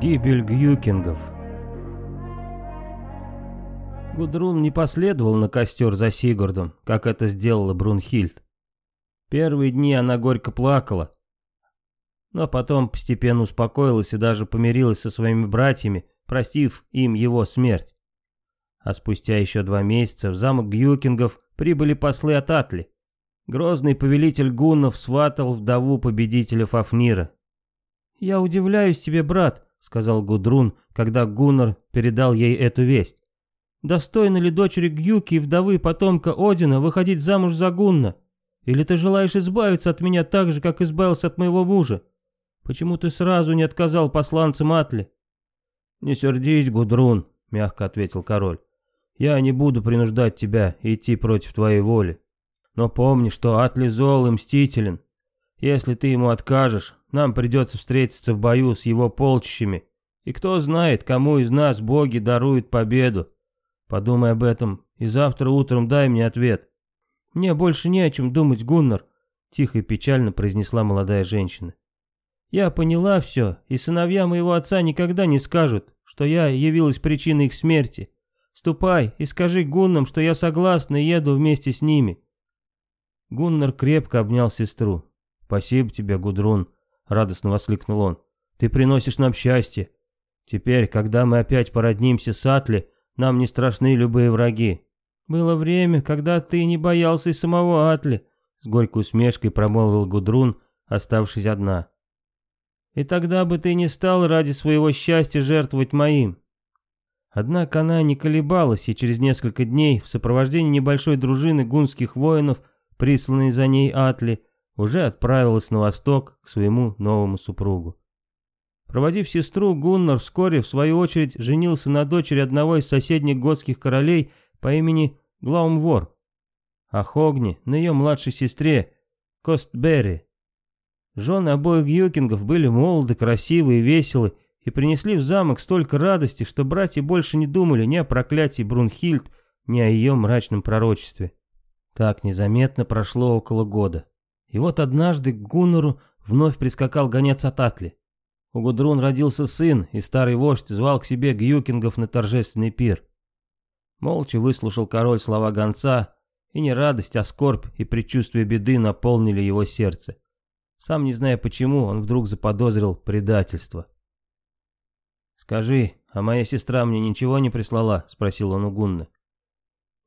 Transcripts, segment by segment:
Гибель Гюкингов Гудрун не последовал на костер за Сигурдом, как это сделала Брунхильд. Первые дни она горько плакала, но потом постепенно успокоилась и даже помирилась со своими братьями, простив им его смерть. А спустя еще два месяца в замок Гюкингов прибыли послы от Атли. Грозный повелитель гуннов сватал вдову победителя Фафнира. «Я удивляюсь тебе, брат», — сказал Гудрун, когда Гуннар передал ей эту весть. «Достойно ли дочери Гюки и вдовы потомка Одина выходить замуж за Гунна? Или ты желаешь избавиться от меня так же, как избавился от моего мужа? Почему ты сразу не отказал посланцам Атли?» «Не сердись, Гудрун», — мягко ответил король. «Я не буду принуждать тебя идти против твоей воли. Но помни, что Атли зол и мстителен. Если ты ему откажешь, нам придется встретиться в бою с его полчищами. И кто знает, кому из нас боги даруют победу. Подумай об этом, и завтра утром дай мне ответ. Мне больше не о чем думать, Гуннар, тихо и печально произнесла молодая женщина. Я поняла все, и сыновья моего отца никогда не скажут, что я явилась причиной их смерти. Ступай и скажи Гуннам, что я согласна и еду вместе с ними. Гуннар крепко обнял сестру. «Спасибо тебе, Гудрун», — радостно воскликнул он. «Ты приносишь нам счастье. Теперь, когда мы опять породнимся с Атли, нам не страшны любые враги». «Было время, когда ты не боялся и самого Атли», — с горькой усмешкой промолвил Гудрун, оставшись одна. «И тогда бы ты не стал ради своего счастья жертвовать моим». Однако она не колебалась, и через несколько дней в сопровождении небольшой дружины гунских воинов, присланной за ней Атли, уже отправилась на восток к своему новому супругу. Проводив сестру, Гуннар вскоре, в свою очередь, женился на дочери одного из соседних готских королей по имени Глаумвор, а Хогни на ее младшей сестре Костберри. Жены обоих Юкингов были молоды, красивы и веселы, и принесли в замок столько радости, что братья больше не думали ни о проклятии Брунхильд, ни о ее мрачном пророчестве. Так незаметно прошло около года. И вот однажды к Гуннеру вновь прискакал гонец от Атли. У Гудрун родился сын, и старый вождь звал к себе Гюкингов на торжественный пир. Молча выслушал король слова гонца, и не радость, а скорбь и предчувствие беды наполнили его сердце. Сам не зная почему, он вдруг заподозрил предательство. «Скажи, а моя сестра мне ничего не прислала?» — спросил он у Гунны.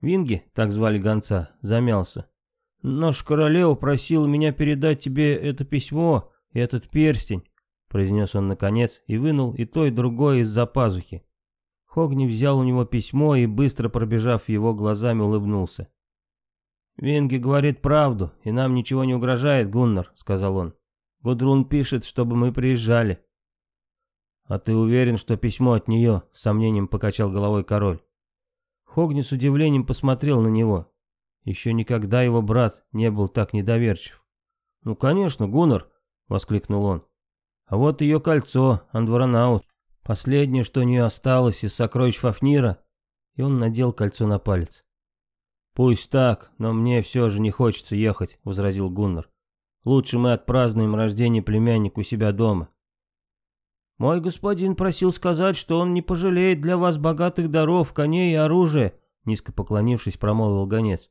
Винги, так звали гонца, замялся. «Наш королева просил меня передать тебе это письмо и этот перстень», произнес он наконец и вынул и то, и другое из-за пазухи. Хогни взял у него письмо и, быстро пробежав его глазами, улыбнулся. «Винги говорит правду, и нам ничего не угрожает, Гуннар», — сказал он. «Гудрун пишет, чтобы мы приезжали». «А ты уверен, что письмо от нее?» — с сомнением покачал головой король. Хогни с удивлением посмотрел на него. Еще никогда его брат не был так недоверчив. «Ну, конечно, Гуннар!» — воскликнул он. «А вот ее кольцо, Андваранаут, последнее, что у нее осталось из сокровищ Фафнира». И он надел кольцо на палец. «Пусть так, но мне все же не хочется ехать», — возразил Гуннар. «Лучше мы отпразднуем рождение племянника у себя дома». «Мой господин просил сказать, что он не пожалеет для вас богатых даров, коней и оружия», — низко поклонившись, промолвил гонец.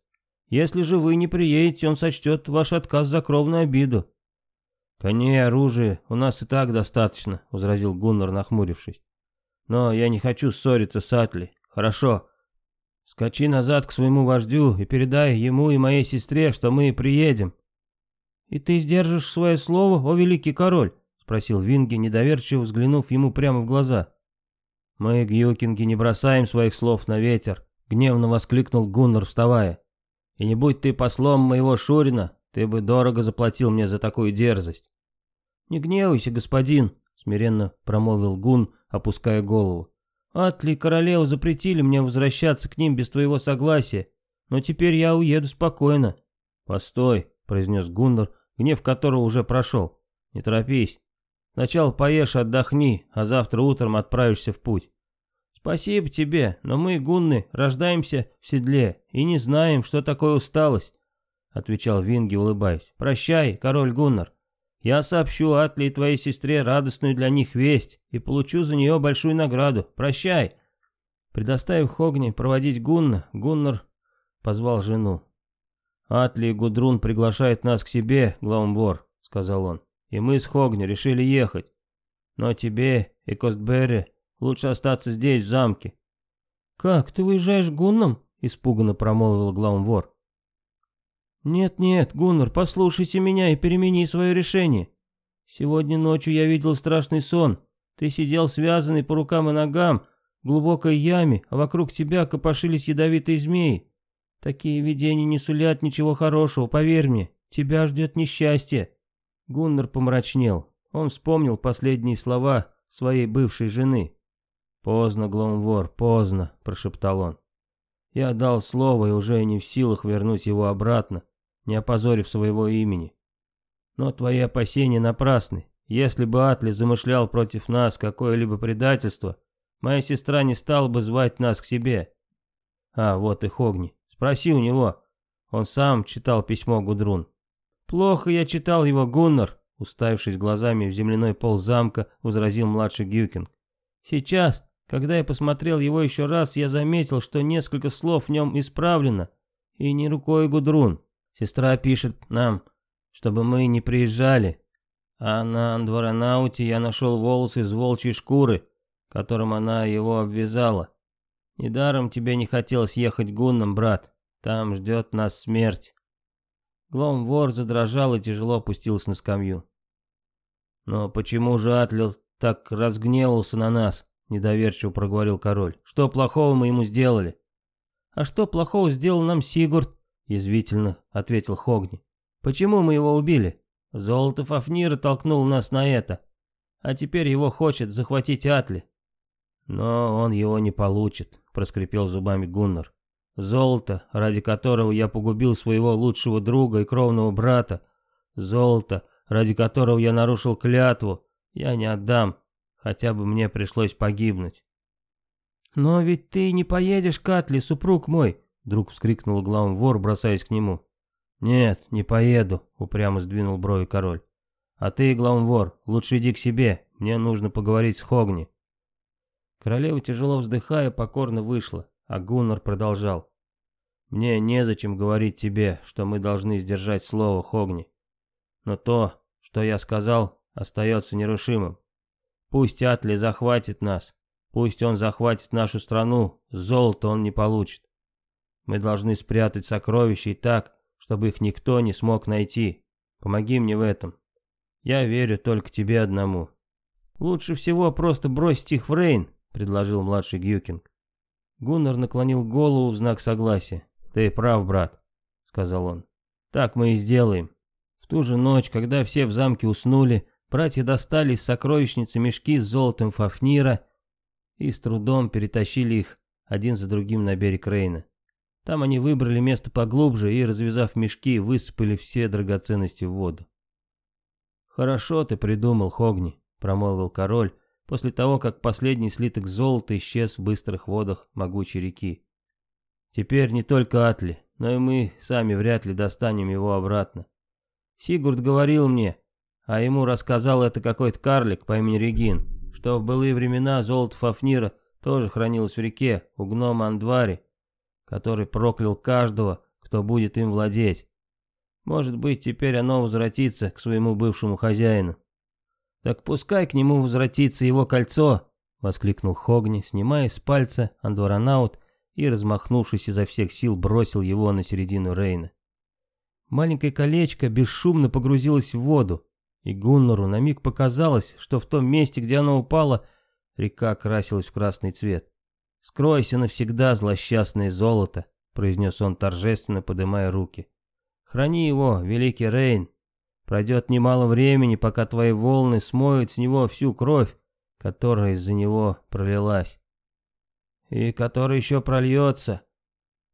Если же вы не приедете, он сочтет ваш отказ за кровную обиду. Коней и оружия у нас и так достаточно, возразил Гуннар, нахмурившись. Но я не хочу ссориться с Атли. Хорошо. Скачи назад к своему вождю и передай ему и моей сестре, что мы приедем. И ты сдержишь свое слово, о великий король? Спросил Винги, недоверчиво взглянув ему прямо в глаза. Мы, гюкинги, не бросаем своих слов на ветер, гневно воскликнул Гуннар, вставая. И не будь ты послом моего Шурина, ты бы дорого заплатил мне за такую дерзость. Не гневайся, господин, смиренно промолвил Гун, опуская голову. Атли и королева запретили мне возвращаться к ним без твоего согласия, но теперь я уеду спокойно. Постой, произнес Гуннар, гнев которого уже прошел. Не торопись. Сначала поешь отдохни, а завтра утром отправишься в путь. «Спасибо тебе, но мы, гунны, рождаемся в седле и не знаем, что такое усталость», — отвечал Винги, улыбаясь. «Прощай, король Гуннар. Я сообщу Атли и твоей сестре радостную для них весть и получу за нее большую награду. Прощай!» Предоставив Хогни проводить Гунна, Гуннар позвал жену. «Атли и Гудрун приглашают нас к себе, Глаумбор», — сказал он. «И мы с Хогни решили ехать. Но тебе и Костберри лучше остаться здесь, в замке». «Как, ты уезжаешь Гунном?» — испуганно промолвил Глаумвор. «Нет-нет, Гуннар, послушайся меня и перемени свое решение. Сегодня ночью я видел страшный сон. Ты сидел связанный по рукам и ногам в глубокой яме, а вокруг тебя копошились ядовитые змеи. Такие видения не сулят ничего хорошего, поверь мне. Тебя ждет несчастье. Гуннар помрачнел. Он вспомнил последние слова своей бывшей жены. «Поздно, Гломвор, поздно», — прошептал он. «Я дал слово и уже не в силах вернуть его обратно, не опозорив своего имени. Но твои опасения напрасны. Если бы Атли замышлял против нас какое-либо предательство, моя сестра не стала бы звать нас к себе. А, вот и Хогни. Спроси у него. Он сам читал письмо Гудрун. Плохо я читал его, Гуннар, уставившись глазами в земляной пол замка, возразил младший Гюкинг. Сейчас, когда я посмотрел его еще раз, я заметил, что несколько слов в нем исправлено. И не рукой Гудрун. Сестра пишет нам, чтобы мы не приезжали. А на Андваранауте я нашел волосы из волчьей шкуры, которым она его обвязала. Недаром тебе не хотелось ехать гунном, брат. Там ждет нас смерть. Глом-вор задрожал и тяжело опустился на скамью. «Но почему же Атлил так разгневался на нас?» — недоверчиво проговорил король. «Что плохого мы ему сделали?» «А что плохого сделал нам Сигурд?» — язвительно ответил Хогни. «Почему мы его убили? Золото Фафнира толкнул нас на это. А теперь его хочет захватить Атли. Но он его не получит. — проскрипел зубами Гуннар. «Золото, ради которого я погубил своего лучшего друга и кровного брата. Золото, ради которого я нарушил клятву. Я не отдам, хотя бы мне пришлось погибнуть». «Но ведь ты не поедешь к Атли, супруг мой!» — вдруг вскрикнул главный вор, бросаясь к нему. «Нет, не поеду», — упрямо сдвинул брови король. «А ты, главный вор, лучше иди к себе, мне нужно поговорить с Хогни». Королева, тяжело вздыхая, покорно вышла, а Гуннар продолжал. «Мне незачем говорить тебе, что мы должны сдержать слово Хогни. Но то, что я сказал, остается нерушимым. Пусть Атли захватит нас, пусть он захватит нашу страну, золото он не получит. Мы должны спрятать сокровища и так, чтобы их никто не смог найти. Помоги мне в этом. Я верю только тебе одному. Лучше всего просто бросить их в Рейн — предложил младший Гюкинг. Гуннар наклонил голову в знак согласия. «Ты прав, брат», — сказал он. «Так мы и сделаем». В ту же ночь, когда все в замке уснули, братья достали из сокровищницы мешки с золотом Фафнира и с трудом перетащили их один за другим на берег Рейна. Там они выбрали место поглубже и, развязав мешки, высыпали все драгоценности в воду. «Хорошо ты придумал, Хогни», — промолвил король, после того, как последний слиток золота исчез в быстрых водах могучей реки. Теперь не только Атли, но и мы сами вряд ли достанем его обратно. Сигурд говорил мне, а ему рассказал это какой-то карлик по имени Регин, что в былые времена золото Фафнира тоже хранилось в реке у гнома Андвари, который проклял каждого, кто будет им владеть. Может быть, теперь оно возвратится к своему бывшему хозяину. «Так пускай к нему возвратится его кольцо!» — воскликнул Хогни, снимая с пальца андваранаут и, размахнувшись изо всех сил, бросил его на середину Рейна. Маленькое колечко бесшумно погрузилось в воду, и Гуннору на миг показалось, что в том месте, где оно упало, река красилась в красный цвет. «Скройся навсегда, злосчастное золото!» — произнес он торжественно, подымая руки. «Храни его, великий Рейн, Пройдет немало времени, пока твои волны смоют с него всю кровь, которая из-за него пролилась. И которая еще прольется,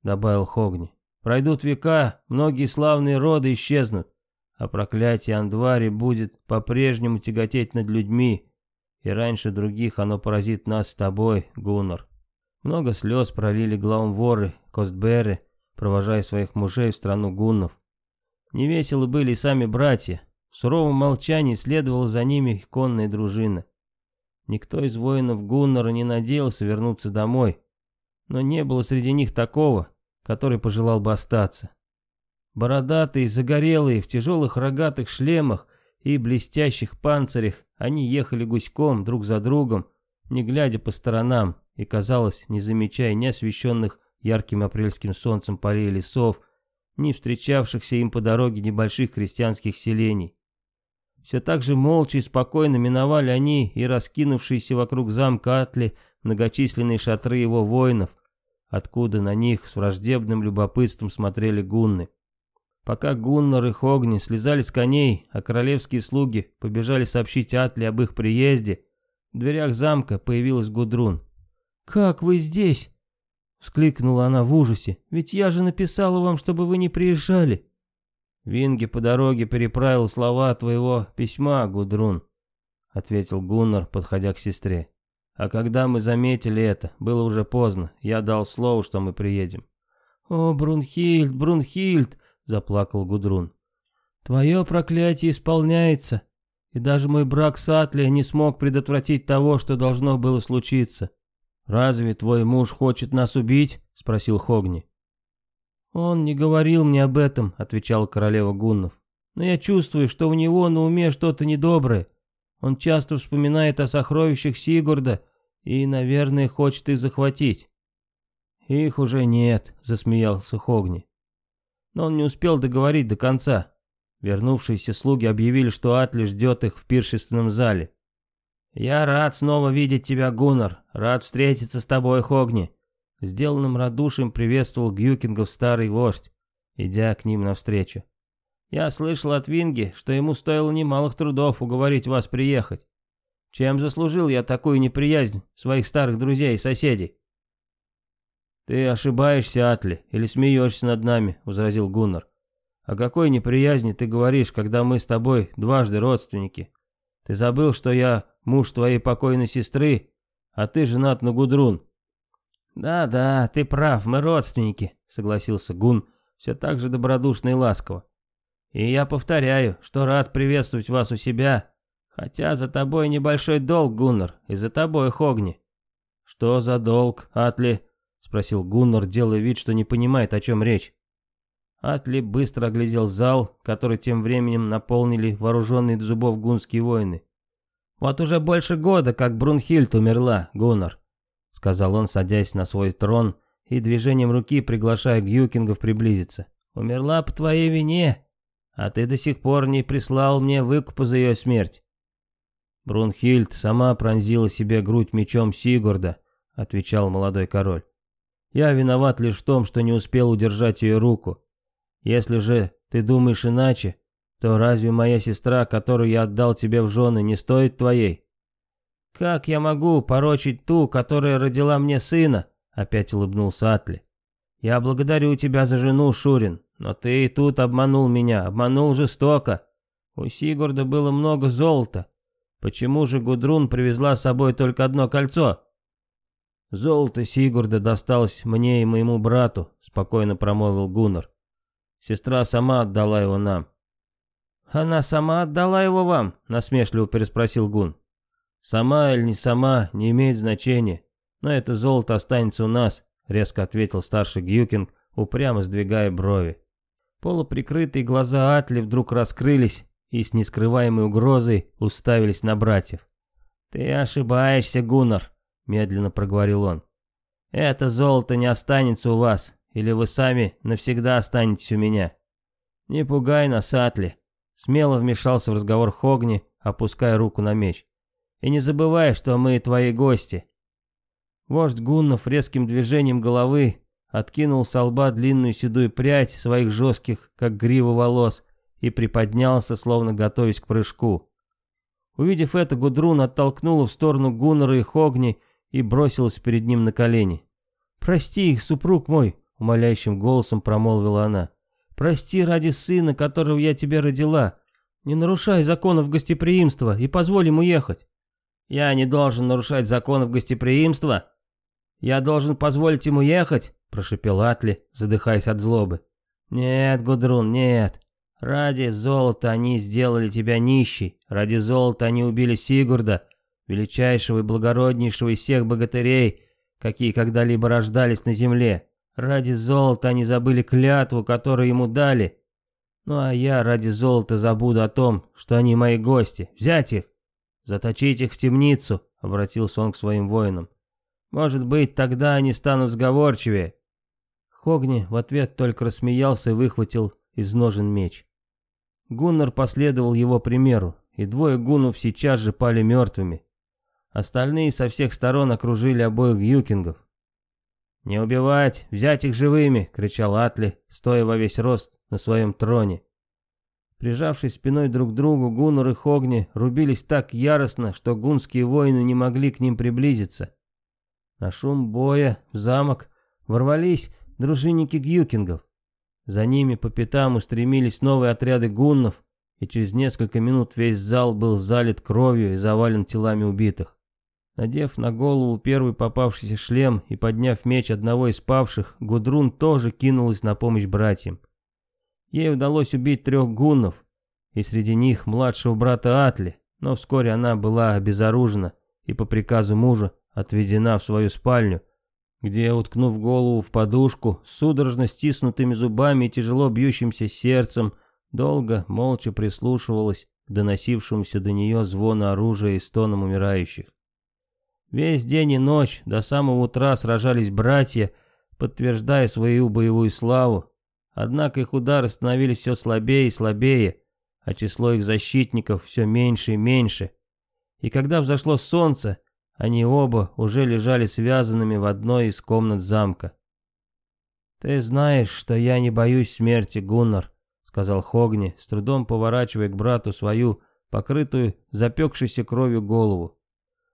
добавил Хогни. Пройдут века, многие славные роды исчезнут, а проклятие Андвари будет по-прежнему тяготеть над людьми, и раньше других оно поразит нас с тобой, Гуннар. Много слез пролили главворы, костберы, провожая своих мужей в страну гуннов. Невеселы были и сами братья. В суровом молчании следовала за ними конная дружина. Никто из воинов Гуннера не надеялся вернуться домой, но не было среди них такого, который пожелал бы остаться. Бородатые, загорелые, в тяжелых рогатых шлемах и блестящих панцирях, они ехали гуськом друг за другом, не глядя по сторонам и, казалось, не замечая ни освещенных ярким апрельским солнцем полей лесов, ни встречавшихся им по дороге небольших крестьянских селений. Все так же молча и спокойно миновали они и раскинувшиеся вокруг замка Атли многочисленные шатры его воинов, откуда на них с враждебным любопытством смотрели гунны. Пока Гуннар и Хогни слезали с коней, а королевские слуги побежали сообщить Атли об их приезде, в дверях замка появилась Гудрун. «Как вы здесь?» — вскликнула она в ужасе. «Ведь я же написала вам, чтобы вы не приезжали». Винги по дороге переправил слова твоего письма, Гудрун, ответил Гуннар, подходя к сестре. А когда мы заметили это, было уже поздно. Я дал слово, что мы приедем. О, Брунхильд, Брунхильд, заплакал Гудрун. Твое проклятие исполняется, и даже мой брак с Атли не смог предотвратить того, что должно было случиться. Разве твой муж хочет нас убить? спросил Хогни. «Он не говорил мне об этом», — отвечала королева Гуннов. «Но я чувствую, что у него на уме что-то недоброе. Он часто вспоминает о сокровищах Сигурда и, наверное, хочет их захватить». «Их уже нет», — засмеялся Хогни. Но он не успел договорить до конца. Вернувшиеся слуги объявили, что Атли ждет их в пиршественном зале. «Я рад снова видеть тебя, Гуннар. Рад встретиться с тобой, Хогни», Сделанным радушием приветствовал Гюкингов старый вождь, идя к ним навстречу. «Я слышал от Винги, что ему стоило немалых трудов уговорить вас приехать. Чем заслужил я такую неприязнь своих старых друзей и соседей?» «Ты ошибаешься, Атли, или смеешься над нами», — возразил Гуннар. «О какой неприязни ты говоришь, когда мы с тобой дважды родственники? Ты забыл, что я муж твоей покойной сестры, а ты женат на Гудрун. «Да-да, ты прав, мы родственники», — согласился Гун, все так же добродушно и ласково. «И я повторяю, что рад приветствовать вас у себя, хотя за тобой небольшой долг, Гуннар, и за тобой, Хогни». «Что за долг, Атли?» — спросил Гуннар, делая вид, что не понимает, о чем речь. Атли быстро оглядел зал, который тем временем наполнили вооруженные до зубов гунские воины. «Вот уже больше года, как Брунхильд умерла, Гуннар сказал он, садясь на свой трон и движением руки приглашая Гюкингов приблизиться. «Умерла по твоей вине, а ты до сих пор не прислал мне выкупа за ее смерть». Брунхильд сама пронзила себе грудь мечом Сигурда, отвечал молодой король. Я виноват лишь в том, что не успел удержать ее руку. Если же ты думаешь иначе, то разве моя сестра, которую я отдал тебе в жены, не стоит твоей? «Как я могу порочить ту, которая родила мне сына?» — опять улыбнулся Атли. «Я благодарю тебя за жену, Шурин, но ты и тут обманул меня, обманул жестоко. У Сигурда было много золота. Почему же Гудрун привезла с собой только одно кольцо?» «Золото Сигурда досталось мне и моему брату», — спокойно промолвил Гуннар. «Сестра сама отдала его нам». «Она сама отдала его вам?» — насмешливо переспросил Гун. «Сама или не сама, не имеет значения. Но это золото останется у нас», — резко ответил старший Гьюкинг, упрямо сдвигая брови. Полуприкрытые глаза Атли вдруг раскрылись и с нескрываемой угрозой уставились на братьев. «Ты ошибаешься, Гуннар», — медленно проговорил он. «Это золото не останется у вас, или вы сами навсегда останетесь у меня». «Не пугай нас, Атли», — смело вмешался в разговор Хогни, опуская руку на меч. И не забывай, что мы твои гости. Вождь Гуннов резким движением головы откинул с лба длинную седую прядь своих жестких, как грива волос, и приподнялся, словно готовясь к прыжку. Увидев это, Гудрун оттолкнула в сторону Гуннера и Хогни и бросилась перед ним на колени. «Прости их, супруг мой», — умоляющим голосом промолвила она. «Прости ради сына, которого я тебе родила. Не нарушай законов гостеприимства и позволь ему ехать». Я не должен нарушать законов гостеприимства. Я должен позволить ему ехать, прошепел Атли, задыхаясь от злобы. Нет, Гудрун, нет. Ради золота они сделали тебя нищей, ради золота они убили Сигурда, величайшего и благороднейшего из всех богатырей, какие когда-либо рождались на земле. Ради золота они забыли клятву, которую ему дали. Ну а я ради золота забуду о том, что они мои гости. Взять их, заточить их в темницу, обратился он к своим воинам. Может быть, тогда они станут сговорчивее. Хогни в ответ только рассмеялся и выхватил из ножен меч. Гуннар последовал его примеру, и двое гуннов сейчас же пали мертвыми. Остальные со всех сторон окружили обоих юкингов. «Не убивать, взять их живыми!» — кричал Атли, стоя во весь рост на своем троне. Прижавшись спиной друг к другу, Гуннар и Хогни рубились так яростно, что гунские воины не могли к ним приблизиться. На шум боя в замок ворвались дружинники гюкингов. За ними по пятам устремились новые отряды гуннов, и через несколько минут весь зал был залит кровью и завален телами убитых. Надев на голову первый попавшийся шлем и подняв меч одного из павших, Гудрун тоже кинулась на помощь братьям. Ей удалось убить трех гуннов, и среди них младшего брата Атли, но вскоре она была обезоружена и по приказу мужа отведена в свою спальню, где, уткнув голову в подушку, судорожно стиснутыми зубами и тяжело бьющимся сердцем, долго, молча прислушивалась к доносившемуся до нее звону оружия и стонам умирающих. Весь день и ночь до самого утра сражались братья, подтверждая свою боевую славу, однако их удары становились все слабее и слабее, а число их защитников все меньше и меньше. И когда взошло солнце, они оба уже лежали связанными в одной из комнат замка. «Ты знаешь, что я не боюсь смерти, Гуннар», — сказал Хогни, с трудом поворачивая к брату свою, покрытую запекшейся кровью голову.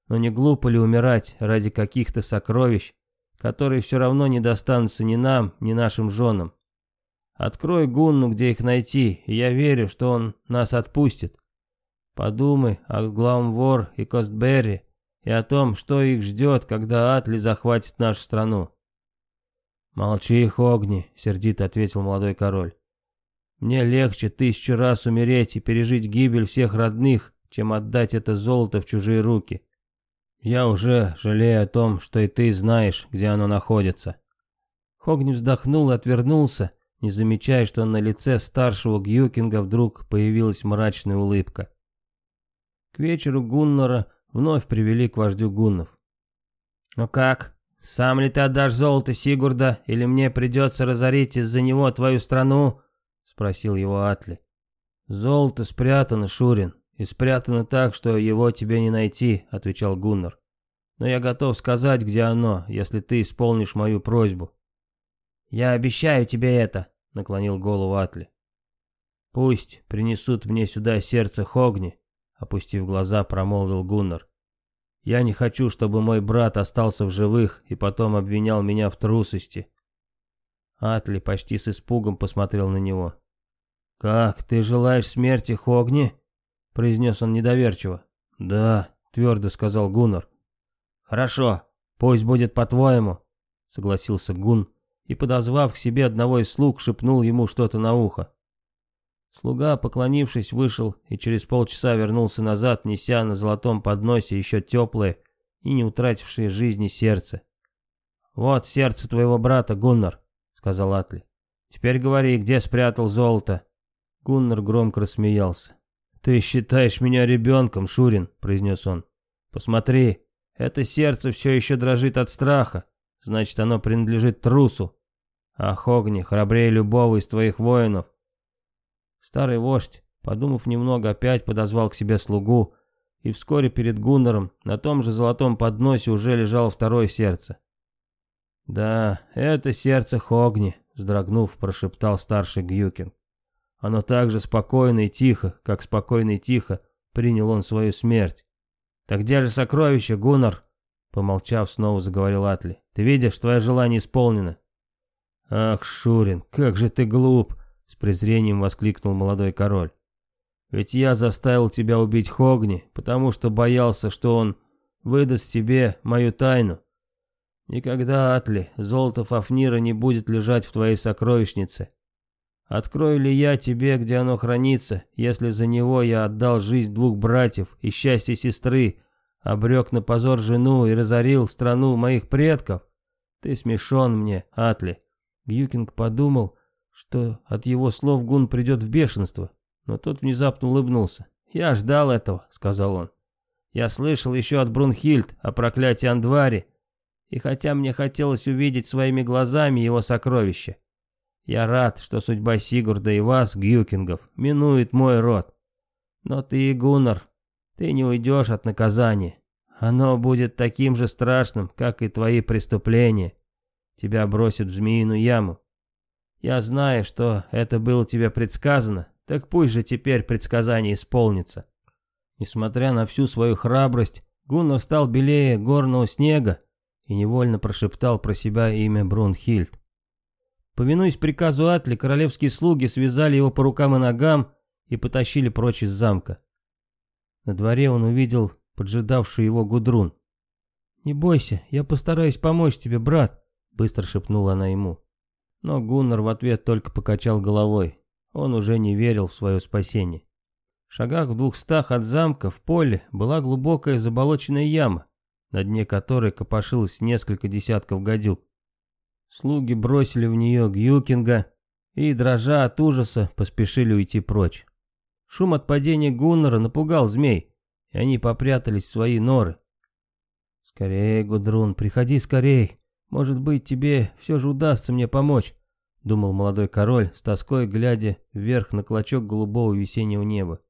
«Но не глупо ли умирать ради каких-то сокровищ, которые все равно не достанутся ни нам, ни нашим женам? Открой Гунну, где их найти, и я верю, что он нас отпустит. Подумай о Гламвор и Костберри, и о том, что их ждет, когда Атли захватит нашу страну. «Молчи, Хогни», — сердито ответил молодой король. «Мне легче тысячу раз умереть и пережить гибель всех родных, чем отдать это золото в чужие руки. Я уже жалею о том, что и ты знаешь, где оно находится». Хогни вздохнул и отвернулся, не замечая, что на лице старшего Гюкинга вдруг появилась мрачная улыбка. К вечеру Гуннора вновь привели к вождю гуннов. «Ну как, сам ли ты отдашь золото Сигурда, или мне придется разорить из-за него твою страну?» — спросил его Атли. «Золото спрятано, Шурин, и спрятано так, что его тебе не найти», — отвечал Гуннар. «Но я готов сказать, где оно, если ты исполнишь мою просьбу». «Я обещаю тебе это», — наклонил голову Атли. «Пусть принесут мне сюда сердце Хогни, опустив глаза, промолвил Гуннар. Я не хочу, чтобы мой брат остался в живых и потом обвинял меня в трусости. Атли почти с испугом посмотрел на него. «Как, ты желаешь смерти Хогни?» — произнес он недоверчиво. «Да», — твердо сказал Гуннар. «Хорошо, пусть будет по-твоему», — согласился Гун и, подозвав к себе одного из слуг, шепнул ему что-то на ухо. Слуга, поклонившись, вышел и через полчаса вернулся назад, неся на золотом подносе еще теплое и не утратившее жизни сердце. «Вот сердце твоего брата, Гуннар», — сказал Атли. «Теперь говори, где спрятал золото?» Гуннар громко рассмеялся. «Ты считаешь меня ребенком, Шурин», — произнес он. «Посмотри, это сердце все еще дрожит от страха, значит, оно принадлежит трусу. А Хогни храбрее любого из твоих воинов, Старый вождь, подумав немного, опять подозвал к себе слугу, и вскоре перед Гуннером на том же золотом подносе уже лежало второе сердце. «Да, это сердце Хогни», — вздрогнув, прошептал старший Гюкин. «Оно так же спокойно и тихо, как спокойно и тихо принял он свою смерть. Так где же сокровище, Гуннар?» Помолчав, снова заговорил Атли. «Ты видишь, твое желание исполнено». «Ах, Шурин, как же ты глуп!» С презрением воскликнул молодой король. Ведь я заставил тебя убить Хогни, потому что боялся, что он выдаст тебе мою тайну. Никогда, Атли, золото Фафнира не будет лежать в твоей сокровищнице. Открою ли я тебе, где оно хранится, если за него я отдал жизнь двух братьев и счастье сестры, обрек на позор жену и разорил страну моих предков? Ты смешон мне, Атли. Гьюкинг подумал, что от его слов Гун придет в бешенство, но тот внезапно улыбнулся. «Я ждал этого», — сказал он. «Я слышал еще от Брунхильд о проклятии Андвари, и хотя мне хотелось увидеть своими глазами его сокровища, я рад, что судьба Сигурда и вас, Гюкингов, минует мой род. Но ты, Гуннар, ты не уйдешь от наказания. Оно будет таким же страшным, как и твои преступления. Тебя бросят в змеиную яму. Я знаю, что это было тебе предсказано, так пусть же теперь предсказание исполнится. Несмотря на всю свою храбрость, Гуннар стал белее горного снега и невольно прошептал про себя имя Брунхильд. Повинуясь приказу Атли, королевские слуги связали его по рукам и ногам и потащили прочь из замка. На дворе он увидел поджидавшую его Гудрун. «Не бойся, я постараюсь помочь тебе, брат», — быстро шепнула она ему. Но Гуннар в ответ только покачал головой. Он уже не верил в свое спасение. В шагах в двухстах от замка в поле была глубокая заболоченная яма, на дне которой копошилось несколько десятков гадюк. Слуги бросили в нее Гюкинга и, дрожа от ужаса, поспешили уйти прочь. Шум от падения Гуннера напугал змей, и они попрятались в свои норы. «Скорее, Гудрун, приходи скорей. Может быть, тебе все же удастся мне помочь», — думал молодой король, с тоской глядя вверх на клочок голубого весеннего неба.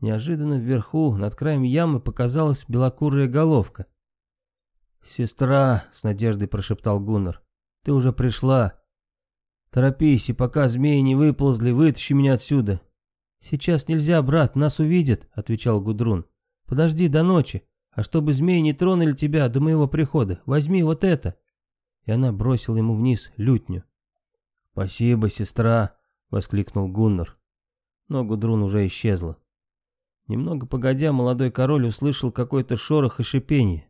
Неожиданно вверху, над краем ямы, показалась белокурая головка. «Сестра», — с надеждой прошептал Гуннар, — «ты уже пришла. Торопись, и пока змеи не выползли, вытащи меня отсюда». «Сейчас нельзя, брат, нас увидят», — отвечал Гудрун. «Подожди до ночи, а чтобы змеи не тронули тебя до моего прихода, возьми вот это». И она бросила ему вниз лютню. «Спасибо, сестра», — воскликнул Гуннар. Но Гудрун уже исчезла. Немного погодя, молодой король услышал какой-то шорох и шипение.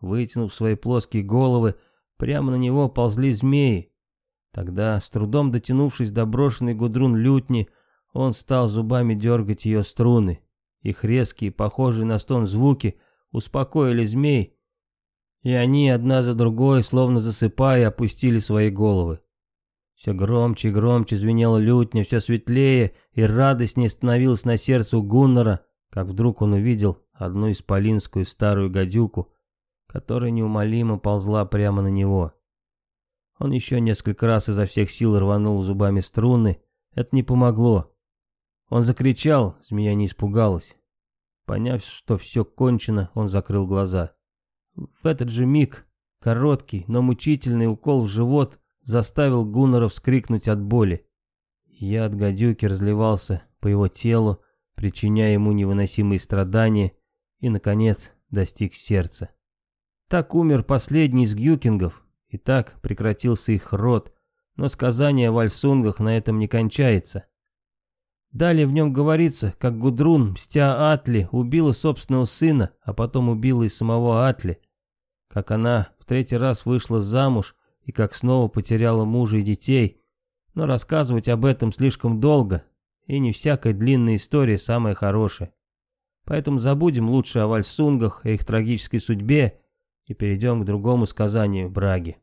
Вытянув свои плоские головы, прямо на него ползли змеи. Тогда, с трудом дотянувшись до брошенной Гудрун лютни, он стал зубами дергать ее струны. Их резкие, похожие на стон звуки, успокоили змей, и они одна за другой, словно засыпая, опустили свои головы. Все громче и громче звенела лютня, все светлее и радостнее становилось на сердце у Гуннера, как вдруг он увидел одну исполинскую старую гадюку, которая неумолимо ползла прямо на него. Он еще несколько раз изо всех сил рванул зубами струны, это не помогло. Он закричал, змея не испугалась. Поняв, что все кончено, он закрыл глаза. В этот же миг короткий, но мучительный укол в живот заставил Гуннера вскрикнуть от боли. Яд гадюки разливался по его телу, причиняя ему невыносимые страдания, и, наконец, достиг сердца. Так умер последний из гюкингов, и так прекратился их род, но сказание о вальсунгах на этом не кончается. Далее в нем говорится, как Гудрун, мстя Атли, убила собственного сына, а потом убила и самого Атли, как она в третий раз вышла замуж и как снова потеряла мужа и детей, но рассказывать об этом слишком долго, и не всякая длинная история самая хорошая. Поэтому забудем лучше о вальсунгах и их трагической судьбе и перейдем к другому сказанию Браги.